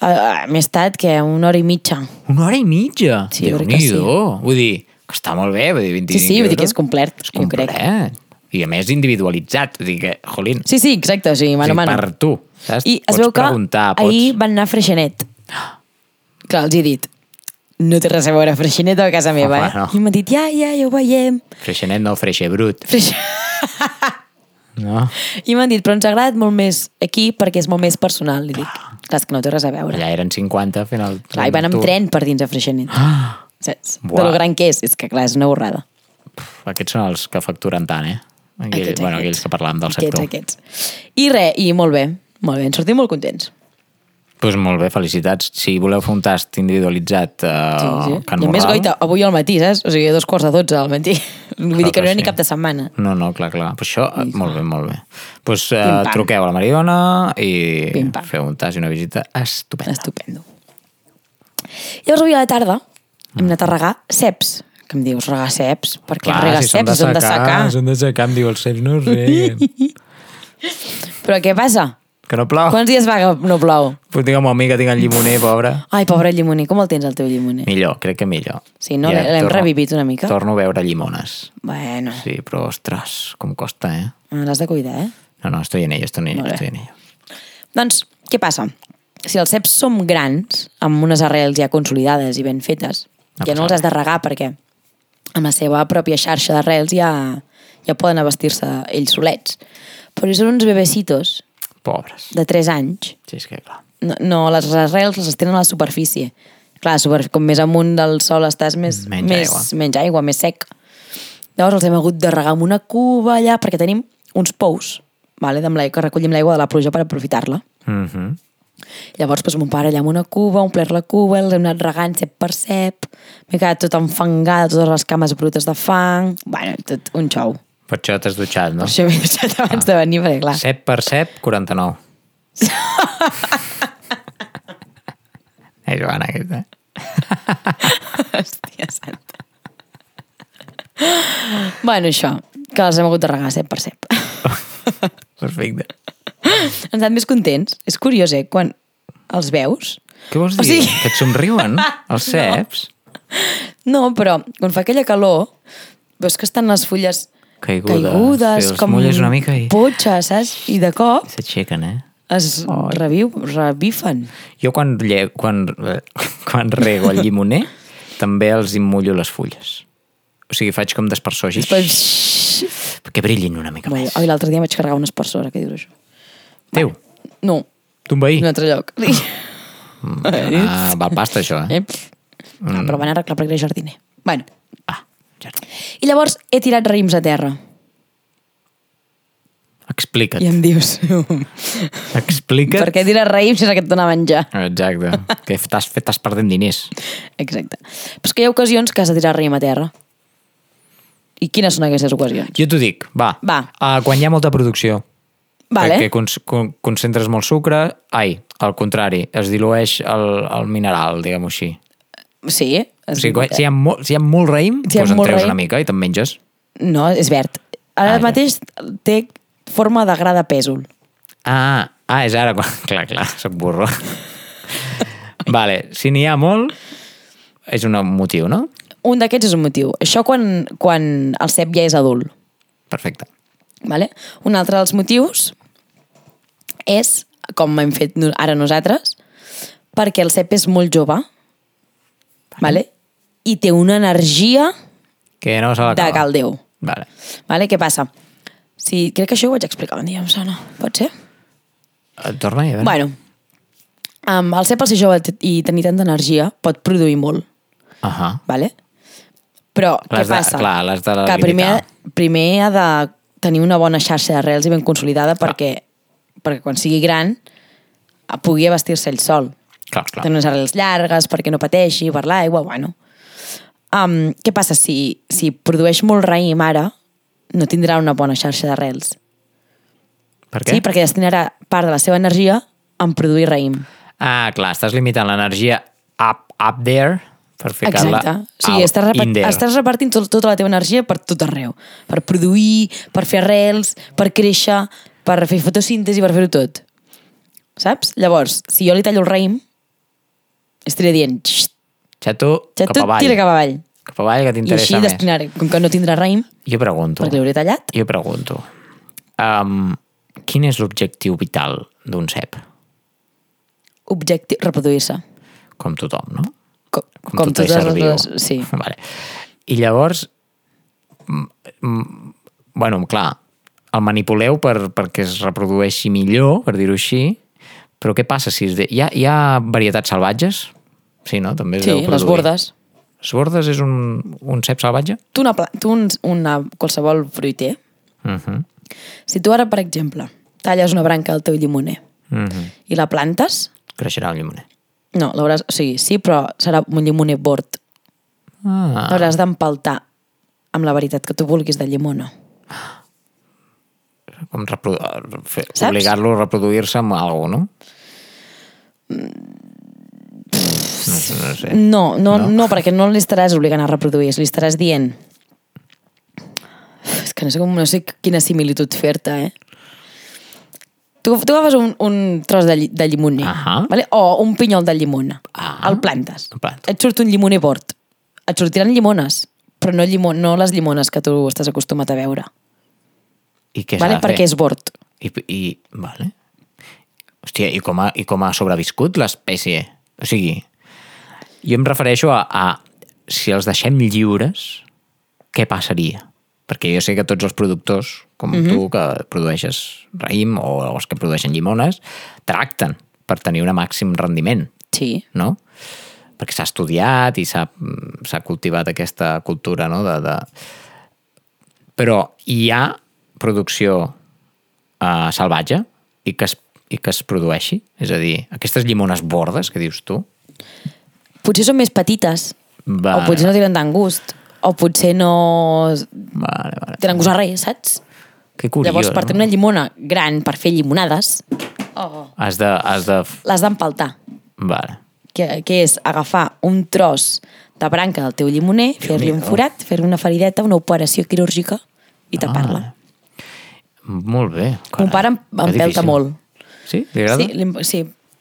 Uh, M'he estat, que una hora i mitja. Una hora i mitja. Sí, jo crec que sí. Déu-n'hi-do. Vull dir, que està molt bé, vull dir, 25 Sí, sí, vull dir que euros. és complet, És jo crec. complet. I a més individualitzat. Vull dir que, jolín, Sí, sí, exacte, o sigui, mano o sigui, mano. per tu. Saps? I es veu que preguntar, pots... ahir van anar a Freixenet. Clar, els he dit, no té res a veure Freixenet a casa meva, eh? Home, no. I m'han dit, ja, ja, ja ho veiem. Freixenet no, freixe brut. Freix... No? I m'han dit, però ens ha agradat molt més aquí perquè és molt més personal. Li dic, clar, és que no té res a veure. Allà eren 50 fent el... Clar, i van amb tour. tren per dins a Freixenet. Saps? Buah. De lo gran que és. És que, clar, és una borrada. Aquests són els que facturen tant, eh? Aquell, Aquests, bueno, aquests. aquells que parlàvem del sector. Aquests, aquests. I res, i molt bé. Molt bé, ens sortim molt contents. Doncs pues molt bé, felicitats. Si voleu fer un tast individualitzat uh, Sí, sí. Can I a més, Morral... goita, avui al matí, saps? O sigui, a dos quarts de dotze al matí. Vull dir que no era sí. ni cap de setmana. No, no, clar, clar. Pues això, sí, molt bé, molt bé. Doncs uh, Pim-pam. truqueu a la Mariona i feu un tast i una visita estupenda. Estupendo. Llavors avui a la tarda hem anat a regar ceps. Que em dius, regar ceps? Per què regar ceps? Són de secar. Són de secar, em diu, els ceps no reguen. Però què passa? que no plou. Quants dies va que no plou? Pues digue'm a mi que tinc el llimoner, pobre. Ai, pobre llimoner, com el tens, el teu llimoner? Millor, crec que millor. Sí, no? L'hem torno- revivit una mica? Torno a veure llimones. Bueno, Sí, però, ostres, com costa, eh? ah, l'has de cuidar, eh? No, no, estoy en ello, estoy en ello, estoy en ello. Doncs, què passa? Si els ceps són grans, amb unes arrels ja consolidades i ben fetes, No ja no els has de regar perquè amb la seva pròpia xarxa d'arrels ja, ja poden abastir-se ells solets. Però són uns bebecitos Pobres. de 3 anys, Sí, és que clar. no, no les arrels les tenen a la superfície. Clar, super, com més amunt del sol estàs, més, Menys més, aigua. menys aigua, més sec. Llavors els hem hagut de regar amb una cuba allà perquè tenim uns pous, vale, amb que recollim l'aigua de la pluja per aprofitar-la. Mhm. Llavors, doncs, mon pare allà amb una cuba, omplert la cuba, els hem anat regant cep per cep, m'he quedat tot enfangada, totes les cames brutes de fang... Bueno, tot un xou. Per això t'has dutxat, no? Per això m'he deixat abans de venir, perquè clar... Cep per cep, 49. eh, Joana, aquesta. Hòstia santa. Bueno, això, que les hem hagut de regar cep per cep. Perfecte. Ens han més contents. És curiós, eh? Quan els veus... Què vols O dir? sigui- Que et somriuen, els ceps? No, però quan fa aquella calor, veus que estan les fulles Caigudes. caigudes com mulles una mica i- potxes, saps? I de cop S'aixequen, eh? es reviu, revifen. Jo quan, lle... quan, quan rego el llimoner també els immullo les fulles. O sigui, faig com d'espersor així, Després... perquè brillin una mica Bueno, més. l'altre dia vaig carregar una espersora, què dius això? Teu, No, d'un veí. en un altre lloc. Ah, val pasta, això, eh? Eh? Ah, però van arreglar perquè era jardiner. Bueno, Ah, ja. i llavors he tirat raïms a terra. Explica't. I em dius, Explica't. per què tirar raïms si és el que et dona menjar? Exacte. que t'has fet, estàs perdent diners. Exacte. Però és que hi ha ocasions que has de tirar raïm a terra. I quines són aquestes ocasions? Jo t'ho dic, va. Va. Uh, quan hi ha molta producció. Vale. Perquè cons con concentres molt sucre, ai, al contrari, es dilueix el, el mineral, diguem-ho així. Sí. O sigui, quan, si, hi ha molt, si hi ha molt raïm, Si doncs en treus raïm- una mica i te'n menges. No, és verd. Ara Ah, mateix té forma de gra de pèsol. Ah, ah és ara. quan- Clar, clar, soc burro. vale, si n'hi ha molt, és un motiu, no? Un d'aquests és un motiu. Això quan, quan el cep ja és adult. Perfecte. Vale? Un altre dels motius és, com hem fet ara nosaltres, perquè el cep és molt jove vale? i té una energia Que no se de l'acaba. cal Déu. Vale. Vale? Què passa? Sí, crec que això ho vaig explicar un dia, em sona. Pot ser? Eh, Torna a veure. Bueno, um, el cep al ser jove i tenir tanta energia pot produir molt. Uh -huh. Vale? Però què L'has de- passa? clar, l'has de que primer, primer ha de tenir una bona xarxa d'arrels i ben consolidada perquè, perquè quan sigui gran pugui abastir-se ell sol. Clar, clar. Tenir unes arrels llargues perquè no pateixi per l'aigua, bueno. Um, què passa? Si, si produeix molt raïm ara, no tindrà una bona xarxa d'arrels. Per què? Sí, perquè destinarà part de la seva energia en produir raïm. Ah, clar, estàs limitant l'energia up, up there per ficar-la Exacte. O sigui, estàs, repart in estàs repartint tot, tota la teva energia per tot arreu. Per produir, per fer arrels, per créixer, per fer fotosíntesi, per fer-ho tot. Saps? Llavors, si jo li tallo el raïm, estaré dient, "Xt, Xato, ja cap avall. tira cap avall. Cap avall, que I així t'interessa més. com que no tindrà raïm, Jo pregunto, perquè l'hauré tallat, jo pregunto, um, quin és l'objectiu vital d'un cep? objectiu, reproduir-se. Com tothom, no? Com, Com, com tot totes les coses. Sí. Vale. I llavors, bueno, clar, el manipuleu per, perquè es reprodueixi millor, per dir-ho així, però què passa si es de... hi, ha, hi ha varietats salvatges? Sí, no? També es Sí, les bordes. Les bordes és un, un cep salvatge? Tu, una, tu un, una, qualsevol fruiter, Uh -huh. si tu ara, per exemple, talles una branca del teu llimoner Uh -huh. i la plantes, Creixerà el llimoner. No, l'hauràs... O sigui, sí, però serà un llimoner bord. Ah, L'hauràs d'empaltar amb la veritat que tu vulguis de llimona. com reprodu... obligar-lo a reproduir-se amb alguna no? No, sé, no sé. No, no, No? no, no, perquè no li estaràs obligant a reproduir, li estaràs dient... És que no sé, com, no sé quina similitud fer-te, eh? Tu, tu agafes un, un tros de, lli- de llimoner, Ahà. vale? o un pinyol de llimona, Ah. el plantes, El plantes. et surt un llimoner bord, et sortiran llimones, però no, llimo, no les llimones que tu estàs acostumat a veure, I què vale? perquè és bord. I, i, vale. Hòstia, i com ha, i com ha sobreviscut l'espècie? O sigui, jo em refereixo a, a si els deixem lliures, què passaria? Perquè jo sé que tots els productors, com Mhm. tu, que produeixes raïm o els que produeixen llimones, tracten per tenir un màxim rendiment, Sí, no? Perquè s'ha estudiat i s'ha s'ha cultivat aquesta cultura, no?, de, de... Però hi ha producció uh, salvatge i que es, i que es produeixi? És a dir, aquestes llimones bordes que dius tu? Potser són més petites, Vale. o potser no tenen tant gust, o potser no Vale, vale. tenen gust a res, saps? Que curiós, Llavors, per no? tenir una llimona gran per fer llimonades, oh. Has de... Has de... l'has d'empaltar. Vale. que, que és agafar un tros de branca del teu llimoner, fer-li un forat, fer-li una ferideta, una operació quirúrgica i tapar-la. Ah, Molt bé. Ah. Mon pare em, Que em pelta difícil. molt. Sí? Li agrada? Sí, li, sí.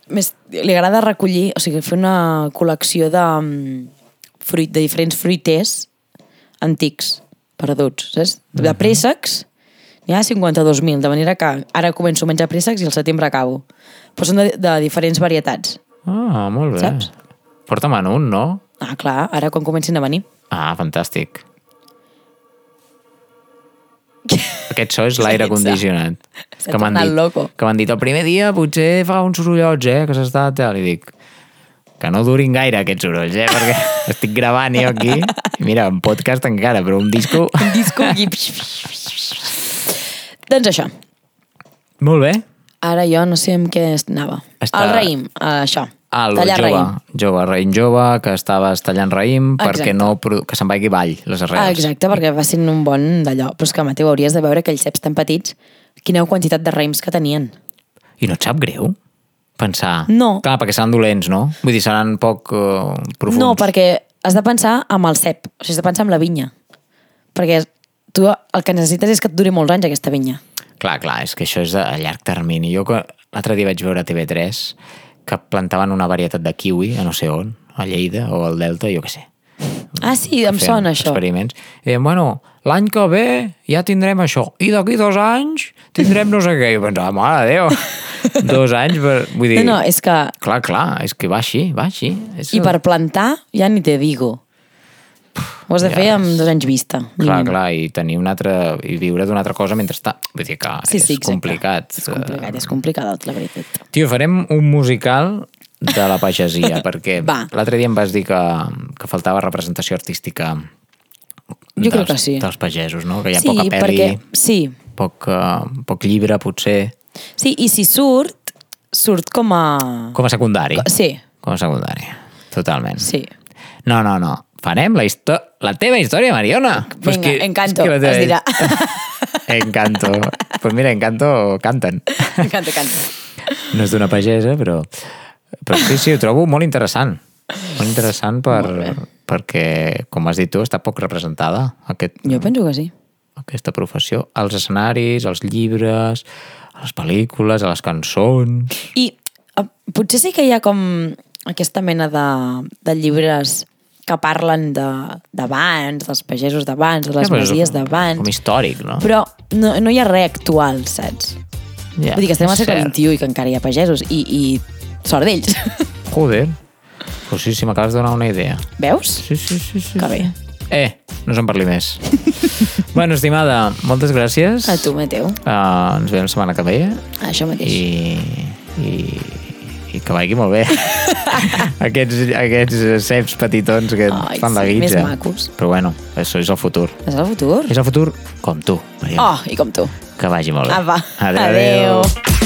Més, li agrada recollir, o sigui, fer una col·lecció de, mm, fruit, de diferents fruiters antics, perduts, saps? Mhm. De préssecs, n'hi ha 52.000, de manera que ara començo a menjar préssecs i al setembre acabo. Però són de, de diferents varietats. Ah, molt bé. Saps? Porta'm un, no? Ah, clar, ara quan comencin a venir. Ah, fantàstic. Aquest so és l'aire condicionat. Que m'han dit, loco. que m'han dit el primer dia potser fa uns sorollots, eh, que s'està... Li dic que no durin gaire aquests sorolls, eh, perquè estic gravant jo aquí. Mira, en podcast encara, però un disco... Un disco. Doncs això. Molt bé. Ara jo no sé amb què anava. Està- El raïm, eh, això. Ah, el Tallar jove, raïm. jove, raïm jove, que estaves tallant raïm perquè Exacte. no, produ- que se'n vagi avall, les arrels. Ah, exacte, perquè va ser un bon d'allò. Però és que, Mateu, hauries de veure aquells ceps tan petits, quina quantitat de raïms que tenien. I no et sap greu? Pensar... No. Clar, perquè seran dolents, no? Vull dir, seran poc uh, profuns. No, perquè has de pensar amb el cep, o sigui, has de pensar amb la vinya. Perquè tu el que necessites és que et duri molts anys aquesta vinya. Clar, clar, és que això és a llarg termini. Jo l'altre dia vaig veure a TV3 que plantaven una varietat de kiwi a no sé on, a Lleida o al Delta, jo què sé. Ah, sí, em sona això. Experiments. I deien, bueno, l'any que ve ja tindrem això. I d'aquí dos anys tindrem no sé què. I jo pensava, mare de Déu, dos anys per... Vull dir, No, no, és que... clar, clar, és que va així, va així. És I per plantar, ja ni te digo. Ho has de Ja fer és. amb dos anys vista. Clar, mínim. clar, i tenir una altra... i viure d'una altra cosa mentre està... Vull dir que Sí, és sí, exacte. complicat. És complicat, és complicat, la veritat. Tio, farem un musical de la pagesia, perquè l'altre dia em vas dir que, que faltava representació artística Jo crec dels, que sí. dels pagesos, no? Que hi ha sí, poca pel·li, perquè... Sí, poc, uh, poc llibre, potser, sí, i si surt, surt com a... com a secundari. Sí, Com a secundari, totalment. sí. No, no, no. Farem la, la teva història, Mariona. Però és Vinga, Encanto, la teva- es dirà. Encanto. pues mira, Encanto canten. Canta, canta. No és d'una pagesa, però... Però sí, sí, ho trobo molt interessant. Molt interessant per, perquè, com has dit tu, està poc representada aquest, Jo penso que sí. aquesta professió. Als escenaris, als llibres, a les pel·lícules, a les cançons... I uh, potser sí que hi ha com aquesta mena de, de llibres que parlen de- d'abans, dels pagesos d'abans, de les Ja, masies d'abans, Com històric, no? però no, no hi ha res actual, saps? ja, Vull dir que estem al segle. XXI i que encara hi ha pagesos i, i sort d'ells. Joder. Pues sí, sí, m'acabes de donar una idea. Veus? Sí, sí, sí. sí Que bé. Eh, no se'n parli més. bueno, estimada, moltes gràcies. A tu, Mateu. Uh, ens veiem la setmana que ve Això mateix. i, i, i que vagi molt bé. aquests, aquests ceps petitons que Ai, fan la sí, més guitza. macos. Però bueno, això és el futur. És el futur? És el futur com tu, Mariona. Oh, i com tu. Que vagi molt bé. Apa. Adéu. adéu. Adéu.